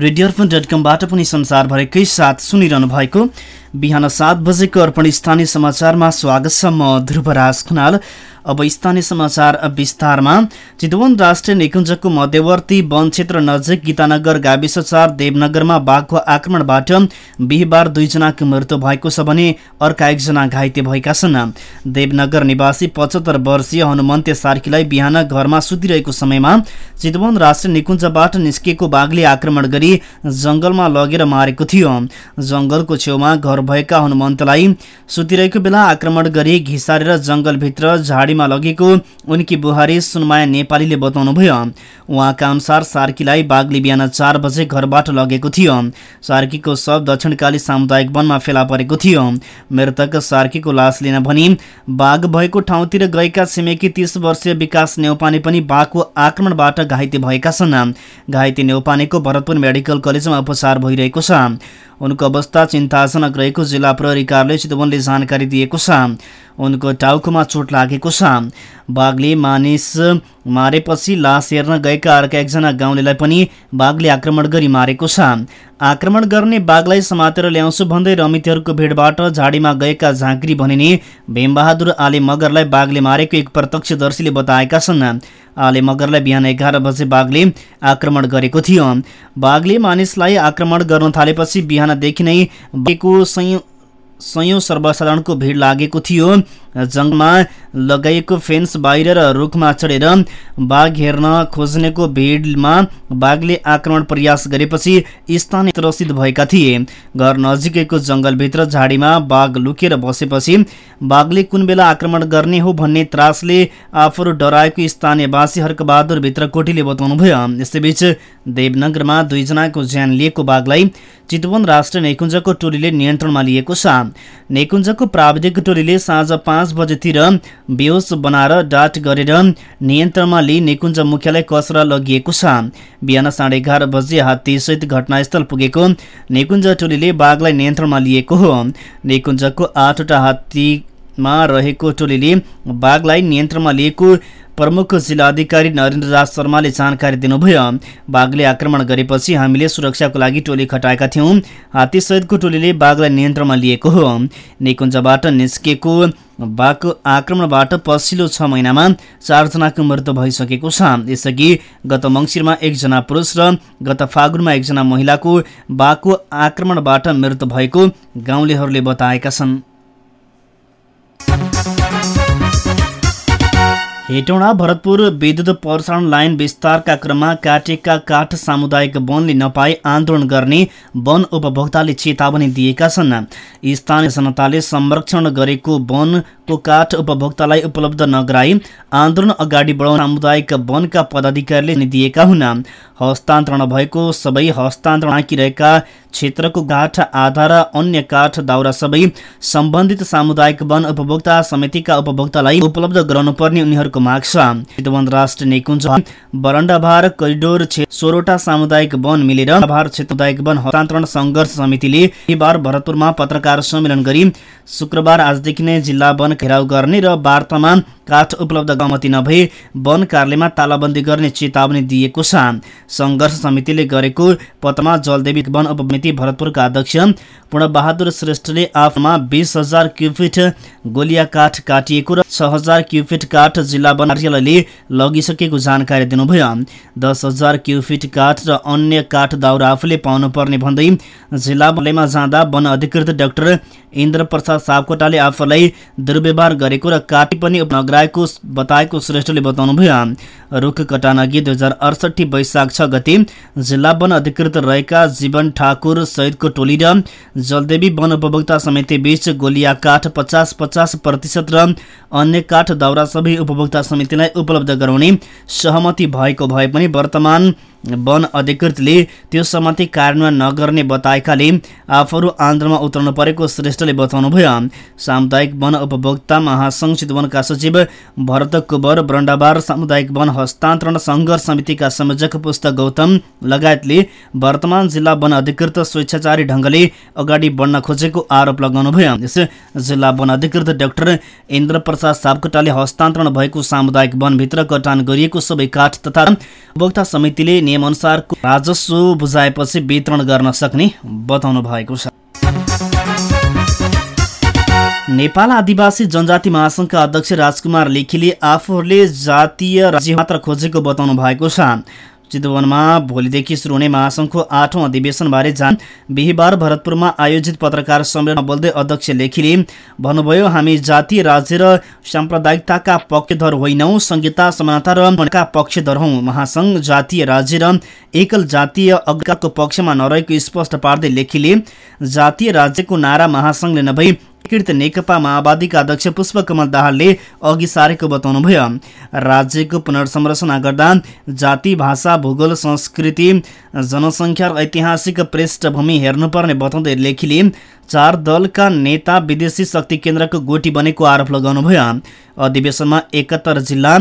Radio Arpan dot कमबाट पनि संसारभरिकै साथ सुनिरहनु भएको बिहान सात बजेको अर्पण स्थानीय समाचारमा स्वागत छ म ध्रुवराज खनाल। अब स्थानीय समाचार विस्तारमा। चितवन राष्ट्रिय निकुञ्जको मध्यवर्ती वन क्षेत्र नजिक गीतानगर गाविस चार देवनगरमा बाघको आक्रमणबाट बिहिबार दुईजनाको मृत्यु भएको छ भने अर्का एकजना घाइते भएका छन्। देवनगर निवासी पचहत्तर वर्षीय हनुमन्ते सार्कीलाई बिहान घरमा सुतिरहेको समयमा चितवन राष्ट्रिय निकुञ्जबाट निस्किएको बाघले आक्रमण गरी जङ्गलमा लगेर मारेको थियो। जङ्गलको छेउमा घर भएका हनुमन्तलाई सुतिरहेको बेला आक्रमण गरी घिसारेर जङ्गलभित्र झाडी गाडीमा लगेको उनकी बुहारी सुनमाया नेपालीले बताउनुभयो। उहाँका अनुसार सार्कीलाई बाघले बिहान चार बजे घरबाट लगेको थियो। सार्कीको शव दक्षिणकाली सामुदायिक वनमा फेला परेको थियो। मृतक सार्कीको लास लिन भनी बाघ भएको ठाउँतिर गएका छिमेकी तीस वर्षीय विकास नेौपाने पनि बाघको आक्रमणबाट घाइते भएका छन्। घाइते नेौपानेको भरतपुर मेडिकल कलेजमा उपचार भइरहेको छ। उनको अवस्था चिन्ताजनक रहेको जिल्ला प्रहरी कार्यालय चितवनले जानकारी दिएको छ। उनको टाउकोमा चोट लागेको छ। बाघले मानिस मारेपछि लास हेर्न गएका अर्का एकजना गाउँलेलाई पनि बाघले आक्रमण गरी मारेको छ। आक्रमण गर्ने बाघलाई समातेर ल्याउँछु भन्दै रमितहरूको भिडबाट झाडीमा गएका झाँक्री भनिने भीमबहादुर आले मगरलाई बाघले मारेको एक प्रत्यक्षदर्शीले बताएका छन्। आले मगरलाई बिहान एघार बजे बाघले आक्रमण गरेको थियो। बाघले मानिसलाई आक्रमण गर्न थालेपछि बिहानदेखि नै सयौँ सर्वसाधारणको भिड लागेको थियो। जङ्गमा लगाइएको फेन्स बाहिर र रुखमा चढेर बाघ हेर्न खोज्नेको भिडमा बाघले आक्रमण प्रयास गरेपछि स्थानीय त्रसित भएका थिए। घर नजिकैको जङ्गलभित्र झाडीमा बाघ लुकेर बसेपछि बाघले कुन बेला आक्रमण गर्ने हो भन्ने त्रासले आफूहरू डराएको स्थानीयवासी हर्कबहादुर भित्रकोटीले बताउनुभयो यसैबीच देवनगरमा दुईजनाको ज्यान लिएको बाघलाई चितवन राष्ट्रिय नेकुञ्जको टोलीले नियन्त्रणमा लिएको छ। नेकुञ्जको प्राविधिक टोलीले साँझ पाँच बजेतिर बेहोस बनाएर डाट गरेर नियन्त्रणमा लिई निकुञ्ज मुख्यालय कसरा लगिएको छ। बिहान साढे एघार बजे हात्तीसहित घटनास्थल पुगेको निकुञ्ज टोलीले बाघलाई नियन्त्रणमा लिएको हो। निकुञ्जको आठवटा हात्तीमा रहेको टोलीले बाघलाई नियन्त्रणमा लिएको प्रमुख जिल्लाधिकारी नरेन्द्र राज शर्माले जानकारी दिनुभयो। बाघले आक्रमण गरेपछि हामीले सुरक्षाको लागि टोली खटाएका थियौँ। हात्तीसहितको टोलीले बाघलाई नियन्त्रणमा लिएको हो। निकुञ्जबाट निस्केको बाघको आक्रमणबाट पछिल्लो छ महिनामा चारजनाको मृत्यु भइसकेको छ। यसअघि गत मङ्सिरमा एकजना पुरुष र गत फागुनमा एकजना महिलाको बाघको आक्रमणबाट मृत्यु भएको गाउँलेहरूले बताएका छन्। हेटौँडा भरतपुर विद्युत प्रसारण लाइन विस्तारका क्रममा काटेका काठ सामुदायिक वनले नपाई आन्दोलन गर्ने वन उपभोक्ताले चेतावनी दिएका छन्। स्थानीय जनताले संरक्षण गरेको वनको काठ उपभोक्तालाई उपलब्ध नगराई आन्दोलन अगाडि बढाउन सामुदायिक वनका पदाधिकारीले दिएका हुन्। हस्तान्तरण भएको सबै हस्तान्तरण आँकिरहेका क्षेत्रको काठ आधा र अन्य काठ दाउरा सबै सम्बन्धित सामुदायिक वन उपभोक्ता समितिका उपभोक्तालाई उपलब्ध गराउनुपर्ने उनीहरूको माग छ। चितवन राष्ट्र निकुञ्ज बरण्डाभार करिडोर सोह्रवटा सामुदायिक वन मिलेर सामुदायिक वन हस्तान्तरण सङ्घर्ष समितिले बिहिबार भरतपुरमा पत्रकार सम्मेलन गरी शुक्रबार आजदेखि नै जिल्ला वन घेराउ गर्ने र वार्तामा काठ उपलब्ध गमती नभई वन कार्यालयमा तालाबन्दी गर्ने चेतावनी दिएको छ। सङ्घर्ष समितिले गरेको पत्रमा जलदेवी वन उपसमिति भरतपुरका अध्यक्ष पूर्णबहादुर श्रेष्ठले आफूमा बिस हजार क्युफिट गोलिया काठ काटिएको र छ हजार क्युफिट काठ जिल्ला वन कार्यालयले लगिसकेको जानकारी दिनुभयो। दस हजार क्युफिट काठ र अन्य काठ दाउरा आफूले पाउनुपर्ने भन्दै जिल्ला जाँदा वन अधिकृत डाक्टर इन्द्र प्रसाद सापकोटाले आफूलाई दुर्व्यवहार गरेको र काटी पनि नगराएको बताएको श्रेष्ठले बताउनुभयो रुख कटान अघि दुई हजार अडसठी वैशाख छ गते जिल्ला वन अधिकृत रहेका जीवन ठाकुर सहितको टोली र जलदेवी वन उपभोक्ता समिति बीच गोलिया काठ पचास पचास प्रतिशत र अन्य काठ दाउरा सबै उपभोक्ता समितिलाई उपलब्ध गराउने सहमति भएको भए पनि वर्तमान वन अधिकृतले त्यो सहमति कार्यान्वयन नगर्ने बताएकाले आफूहरू आन्दोलनमा उत्रनु परेको श्रेष्ठले बताउनुभयो। सामुदायिक वन उपभोक्ता महासङ्घ चितवनका सचिव भरत कुबर ब्रण्डाबार सामुदायिक वन हस्तान्तरण सङ्घर्ष समितिका संयोजक पुस्तक गौतम लगायतले वर्तमान जिल्ला वन अधिकृत स्वेच्छाचारी ढङ्गले अगाडि बढ्न खोजेको आरोप लगाउनुभयो। यस जिल्ला वन अधिकृत डाक्टर इन्द्र प्रसाद सापकोटाले हस्तान्तरण भएको सामुदायिक वनभित्र कटान गरिएको सबै काठ तथा उपभोक्ता समितिले नियमअनुसारको राजस्व बुझाएपछि वितरण गर्न सक्ने बताउनु भएको छ। नेपाल आदिवासी जनजाति महासङ्घका अध्यक्ष राजकुमार लेखीले आफूहरूले जातीय राज्य मात्र खोजेको बताउनु भएको छ। चितवनमा भोलिदेखि सुरु हुने महासङ्घको आठौँ अधिवेशनबारे जान बिहिबार भरतपुरमा आयोजित पत्रकार सम्मेलनमा बोल्दै अध्यक्ष लेखीले भन्नुभयो हामी जातीय राज्य र साम्प्रदायिकताका पक्षधर होइनौँ। संहिता समानता र पक्षधर हौँ। महासङ्घ जातीय राज्य र एकल जातीय अग्रको पक्षमा नरहेको स्पष्ट पार्दै लेखीले जातीय राज्यको नारा महासङ्घले नभई एकीकृत नेकपा माओवादीका अध्यक्ष पुष्पकमल दाहालले अघि सारेको बताउनुभयो। राज्यको पुनर्संरचना गर्दा जाति भाषा भूगोल संस्कृति जनसङ्ख्या र ऐतिहासिक पृष्ठभूमि हेर्नुपर्ने बताउँदै लेखीले चार दलका नेता विदेशी शक्ति केन्द्रको गोटी बनेको आरोप लगाउनुभयो। अधिवेशनमा एकहत्तर जिल्ला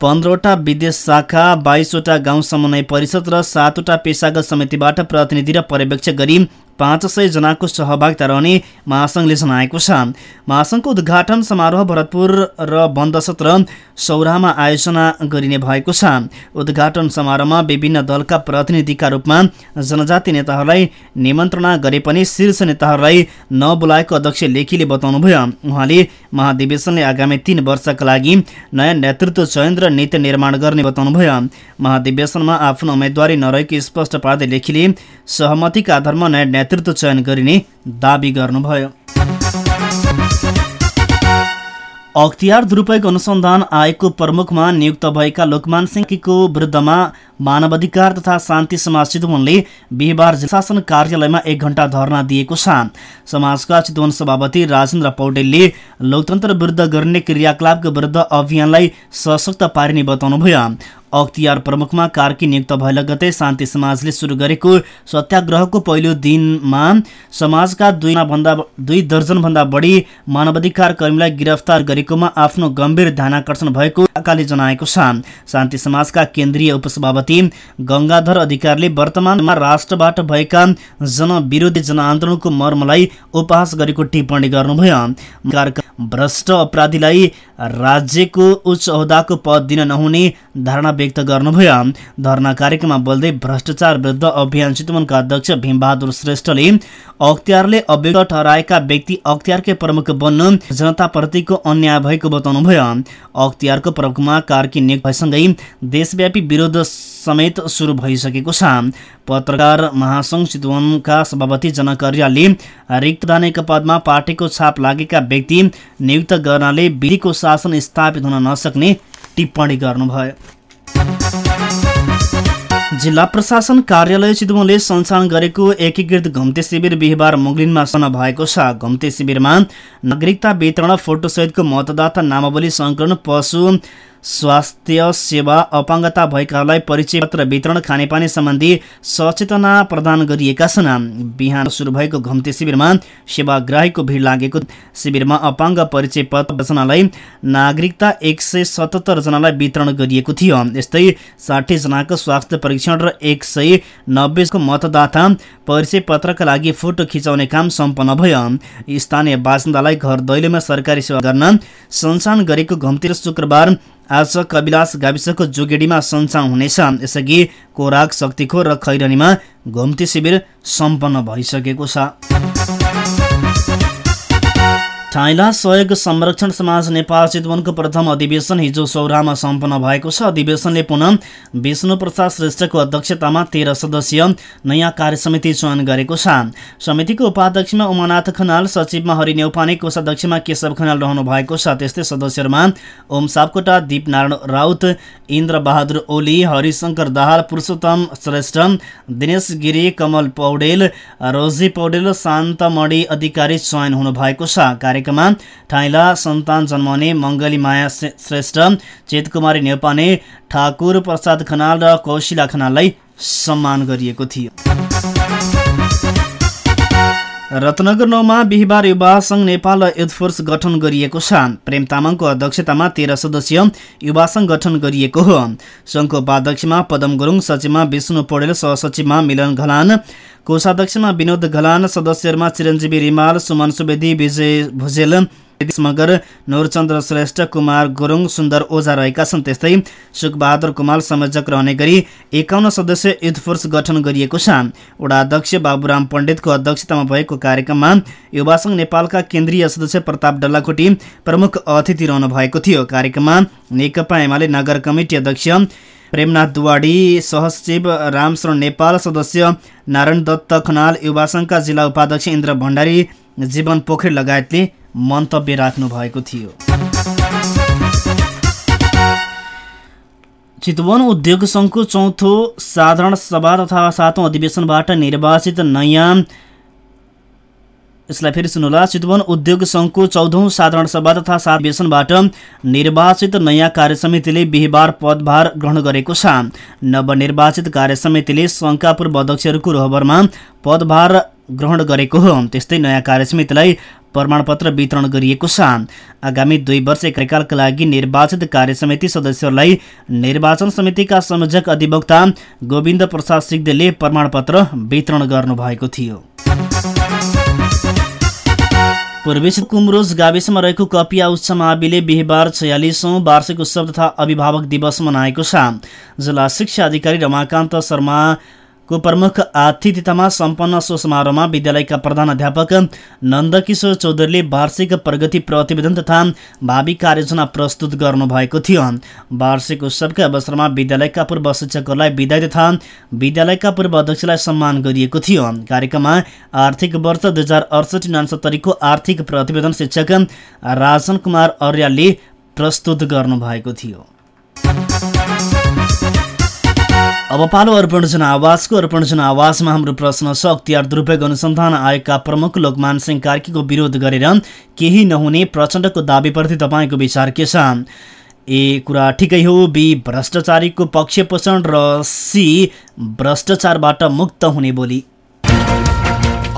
पन्ध्रवटा विदेश शाखा बाइसवटा गाउँ समन्वय परिषद र सातवटा पेसागत समितिबाट प्रतिनिधि र पर्यवेक्षक गरी पाँच सय जनाको सहभागिता रहने महासङ्घले जनाएको छ। महासङ्घको उद्घाटन समारोह भरतपुर र बन्द सत्र सौराहमा आयोजना गरिने भएको छ। उद्घाटन समारोहमा विभिन्न दलका प्रतिनिधिका रूपमा जनजाति नेताहरूलाई निमन्त्रणा गरे पनि शीर्ष नेताहरूलाई नबोलाएको अध्यक्ष लेखीले बताउनुभयो। उहाँले महाधिवेशनले आगामी तीन वर्षका लागि नयाँ नेतृत्व चयन र नीति निर्माण गर्ने बताउनुभयो। महाधिवेशनमा आफ्नो उम्मेद्वारी नरहेको स्पष्ट पार्दै लेखीले सहमतिका आधारमा नयाँ नेतृत्व चयन गरिने दावी गर्नुभयो। अख्तियार दुरुपयोग अनुसन्धान आयोगको प्रमुखमा नियुक्त भएका लोकमान सिंहको विरुद्धमा मानवाधिकार तथा शान्ति समाज चितवनले बिहिबार शासन कार्यालयमा एक घण्टा धरना दिएको छ। समाजका चितवन सभापति राजेन्द्र पौडेलले लोकतन्त्र विरुद्ध गर्ने क्रियाकलापको विरुद्ध अभियानलाई सशक्त पारिने बताउनुभयो। अख्तियार प्रमुखमा कार्की नियुक्त भए लगतै शान्ति समाजले सुरु गरेको सत्याग्रहको पहिलो दिनमा समाजका दुई भन्दा दुई दर्जनभन्दा बढी मानवाधिकार कर्मीलाई गिरफ्तार गरेकोमा आफ्नो गम्भीर ध्यानकर्षण भएको अकाले जनाएको छ। शान्ति समाजका केन्द्रीय उपसभापति गङ्गाधर अधिकारीले वर्तमानमा राष्ट्रबाट भएका जनविरोधी जनआन्दोलनको मर्मलाई उपहास गरेको टिप्पणी गर्नुभयो। भ्रष्ट अपराधीलाई राज्यको उच्च अहदाको पद दिन नहुने धारणा व्यक्त गर्नुभयो। धरना कार्यक्रममा बोल्दै भ्रष्टाचार विरुद्ध अभियान चितवनका अध्यक्ष भीमबहादुर श्रेष्ठले अख्तियारले अभियुक्त ठहराएका व्यक्ति अख्तियारकै प्रमुख बन्नु जनताप्रतिको अन्याय भएको बताउनुभयो। अख्तियारको प्रमुखमा कार्की नियुक्त भएसँगै देशव्यापी विरोध समेत सुरु भइसकेको छ। पत्रकार महासङ्घ चितवनका सभापति जनक अर्यालले रिक्त पदमा पार्टीको छाप लागेका व्यक्ति नियुक्त गर्नाले विधिको शासन स्थापित हुन नसक्ने टिप्पणी गर्नुभयो। जिल्ला प्रशासन कार्यालय चितवनले सञ्चालन गरेको एकीकृत घुम्ते शिविर बिहिबार मुगलिनमा सन भएको छ। घुम्ते शिविरमा नागरिकता वितरण फोटोसहितको मतदाता नामावली सङ्कलन पशु स्वास्थ्य सेवा अपाङ्गता भएकाहरूलाई परिचय पत्र वितरण खानेपानी सम्बन्धी सचेतना प्रदान गरिएका छन्। बिहान सुरु भएको घुम्ती शिविरमा सेवाग्राहीको भिड लागेको शिविरमा अपाङ्ग परिचय पत्र जनालाई नागरिकता एक सय सतहत्तर जनालाई वितरण गरिएको थियो। यस्तै साठी जनाको स्वास्थ्य परीक्षण र एक सय नब्बेको मतदाता परिचय पत्रका लागि फोटो खिचाउने काम सम्पन्न भयो। स्थानीय बासिन्दालाई घर दैलोमा सरकारी सेवा गर्न सञ्चालन गरेको घुम्ती शुक्रबार आज कविलास गाविसको जोगेडीमा सञ्चालन हुनेछ। यसअघि कोराक शक्तिखोर र खैरनीमा घुम्ती शिविर सम्पन्न भइसकेको छ। ठाइला सहयोग संरक्षण समाज नेपाल चितवनको प्रथम अधिवेशन हिजो सौरामा सम्पन्न भएको छ। अधिवेशनले पुनः विष्णु प्रसाद श्रेष्ठको अध्यक्षतामा तेह्र सदस्यीय नयाँ कार्यसमिति चयन गरेको छ। समितिको उपाध्यक्षमा उमानाथ खनाल सचिवमा हरि नेउपाने कोषाध्यक्षमा केशव खनाल रहनु भएको छ। त्यस्तै सदस्यहरूमा ओम सापकोटा दिपनारायण राउत इन्द्र बहादुर ओली हरिशङ्कर दाहाल पुरुषोत्तम श्रेष्ठ दिनेश गिरी कमल पौडेल रोजी पौडेल शान्तमणि अधिकारी चयन हुनुभएको छ। कार्यक्रममा ठाइला सन्तान जन्माउने मङ्गली माया श्रेष्ठ चेतकुमारी नेपाने ठाकुर प्रसाद खनाल र कौशिला खनाललाई सम्मान गरिएको थियो। रत्नगर नौमा बिहिबार युवा सङ्घ नेपाल र युथ फोर्स गठन गरिएको छ प्रेम तामाङको अध्यक्षतामा तेह्र सदस्यीय युवा सङ्घ गठन गरिएको हो। सङ्घको उपाध्यक्षमा पदम गुरुङ सचिवमा विष्णु पौडेल सहसचिवमा मिलन घलान कोषाध्यक्षमा विनोद घलान सदस्यहरूमा चिरञ्जीवी रिमाल सुमन सुवेदी विजय भुजेल मगर नूरचन्द्र श्रेष्ठ कुमार गुरुङ सुन्दर ओझा रहेका छन्। त्यस्तै सुखबहादुर कुमार संयोजक रहने गरी एकाउन्न सदस्य युथ फोर्स गठन गरिएको छ। वडा अध्यक्ष बाबुराम पण्डितको अध्यक्षतामा भएको कार्यक्रममा युवा संघ नेपालका केन्द्रीय सदस्य प्रताप डल्लाकोटी प्रमुख अतिथि रहनु भएको थियो। कार्यक्रममा नेकपा एमाले नगर कमिटी अध्यक्ष प्रेमनाथ दुवाडी सहसचिव रामशरण नेपाल सदस्य नारायण दत्त खनाल युवा संघका जिल्ला उपाध्यक्ष इन्द्र भण्डारी जीवन पोखरेल लगायतले मन्तव्य राख्नु भएको थियो। चितवन उद्योग सङ्घको चौथो साधारण सभा तथा सातौँ अधिवेशनबाट निर्वाचित नयाँ यसलाई फेरि सुन्नुहोला चितवन उद्योग सङ्घको चौधौँ साधारण सभा तथा सात अधिवेशनबाट निर्वाचित नयाँ कार्यसमितिले बिहिबार पदभार ग्रहण गरेको छ। नवनिर्वाचित कार्यसमितिले सङ्घका पूर्व अध्यक्षहरूको रोहबरमा पदभार ग्रहण गरेको हो। त्यस्तै नयाँ कार्यसमितिलाई प्रमाणपत्र वितरण गरिएको छ। आगामी दुई वर्ष कार्यकालका लागि निर्वाचित कार्यसमिति सदस्यहरूलाई निर्वाचन समितिका संयोजक अधिवक्ता गोविन्द प्रसाद सिग्देलले प्रमाणपत्र वितरण गर्नुभएको थियो। पूर्वी कुमरोज गाविसमा रहेको कपिया उच्च माविले बिहिबार छयालिसौँ वार्षिक उत्सव तथा अभिभावक दिवस मनाएको छ। जिल्ला शिक्षा अधिकारी रमाकान्त शर्मा को प्रमुख आतिथ्यतामा सम्पन्न सो समारोहमा विद्यालयका प्रधान अध्यापक नन्दकिशोर चौधरीले वार्षिक प्रगति प्रतिवेदन तथा भावी कार्ययोजना प्रस्तुत गर्नुभएको थियो। वार्षिक उत्सवका अवसरमा विद्यालयका पूर्व शिक्षकहरूलाई विदाय तथा विद्यालयका पूर्व अध्यक्षलाई सम्मान गरिएको थियो। कार्यक्रममा आर्थिक वर्ष दुई हजार अडसठी उनासत्तरीको आर्थिक प्रतिवेदन शिक्षक राजन कुमार अर्यालले प्रस्तुत गर्नुभएको थियो। अब पालो अर्पण जनावासको अर्पण जनावासमा हाम्रो प्रश्न छ अख्तियार दुरुपयोग अनुसन्धान आयोगका प्रमुख लोकमान सिंह कार्कीको विरोध गरेर केही नहुने प्रचण्डको दावीप्रति तपाईँको विचार के छ? ए कुरा ठिकै हो बी भ्रष्टाचारीको पक्ष पोषण र सी भ्रष्टाचारबाट मुक्त हुने बोली।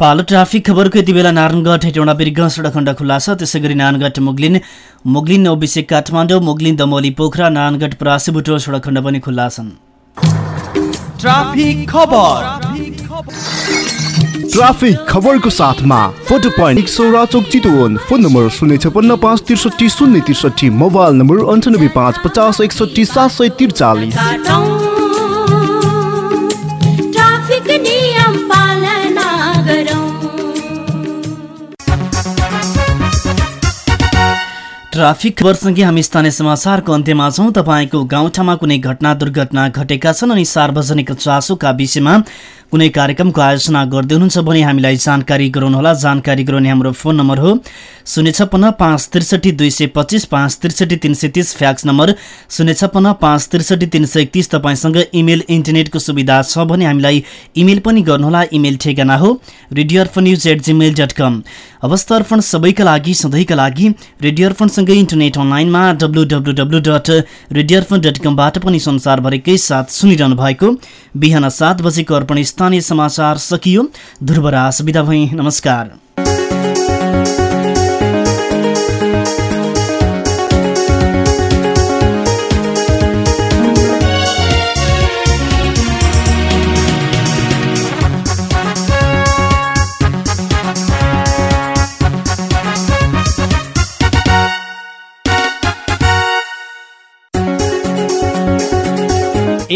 पालो ट्राफिक खबरको यति बेला नारायणगढ हेटौँडा बिर्ग सडक खण्ड खुल्ला छ त्यसै गरी नारायणगढ मुगलिन मुगलिन नौबिसे काठमाडौँ मुगलिन दमोली पोखरा नारायणगढ परासीबुटो सडक खण्ड पनि खुल्ला छन् ट्राफिक खबर। ट्राफिक खबरको साथमा फोटो पोइन्ट सौरा चोक चितवन फोन नम्बर शून्य छपन्न पाँच त्रिसठी शून्य त्रिसठी मोबाइल नम्बर अन्ठानब्बे पाँच पचास एकसठी सात सय त्रिचालिस। ट्राफिक खबरसँगै हामी स्थानीय समाचारको अन्त्यमा छौँ। तपाईँको गाउँठाउँमा कुनै घटना दुर्घटना घटेका छन् अनि सार्वजनिक चासोका विषयमा कुनै कार्यक्रमको आयोजना गर्दै हुनुहुन्छ भने हामीलाई जानकारी गराउनुहोला। जानकारी गराउने हाम्रो फोन नम्बर हो शून्य छप्पन्न पाँच त्रिसठी दुई सय पच्चिस पाँच त्रिसठी तिन सय तिस फ्याक्स नम्बर शून्य छप्पन्न पाँच त्रिसठी तिन सय एकतिस तपाईँसँग इमेल इन्टरनेटको सुविधा छ भने हामीलाई इमेल पनि गर्नुहोला। इमेल ठेगाना हो radio Arpan news at gmail dot com अवस्था अर्पण सबैका लागि सधैँका लागि रेडियो अर्पणसँगै इन्टरनेट अनलाइनमा W W W dot radio Arpan dot कमबाट पनि संसारभरिकै साथ सुनिरहनु भएको बिहान सात बजेको अर्पण स्थानीय समाचार सकियो। ध्रुवराज बिदा भई नमस्कार।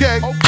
okay. okay.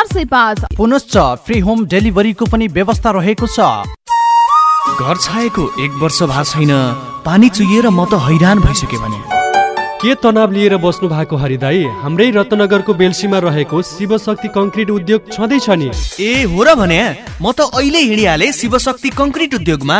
सय पाँच पुनश्च फ्री होम डेलिभरीको पनि व्यवस्था रहेको छ। घर छाएको एक वर्ष भएको छैन पानी चुहिएर म त हैरान भइसकेँ भने। के तनाव लिएर बस्नु भएको हरिदाई हाम्रै रत्नगरको बेल्सीमा रहेको शिवशक्ति कङ्क्रिट उद्योग छँदैछ नि। ए हो र भने म त अहिले हिँडिहालेँ शिवशक्ति कङ्क्रिट उद्योगमा।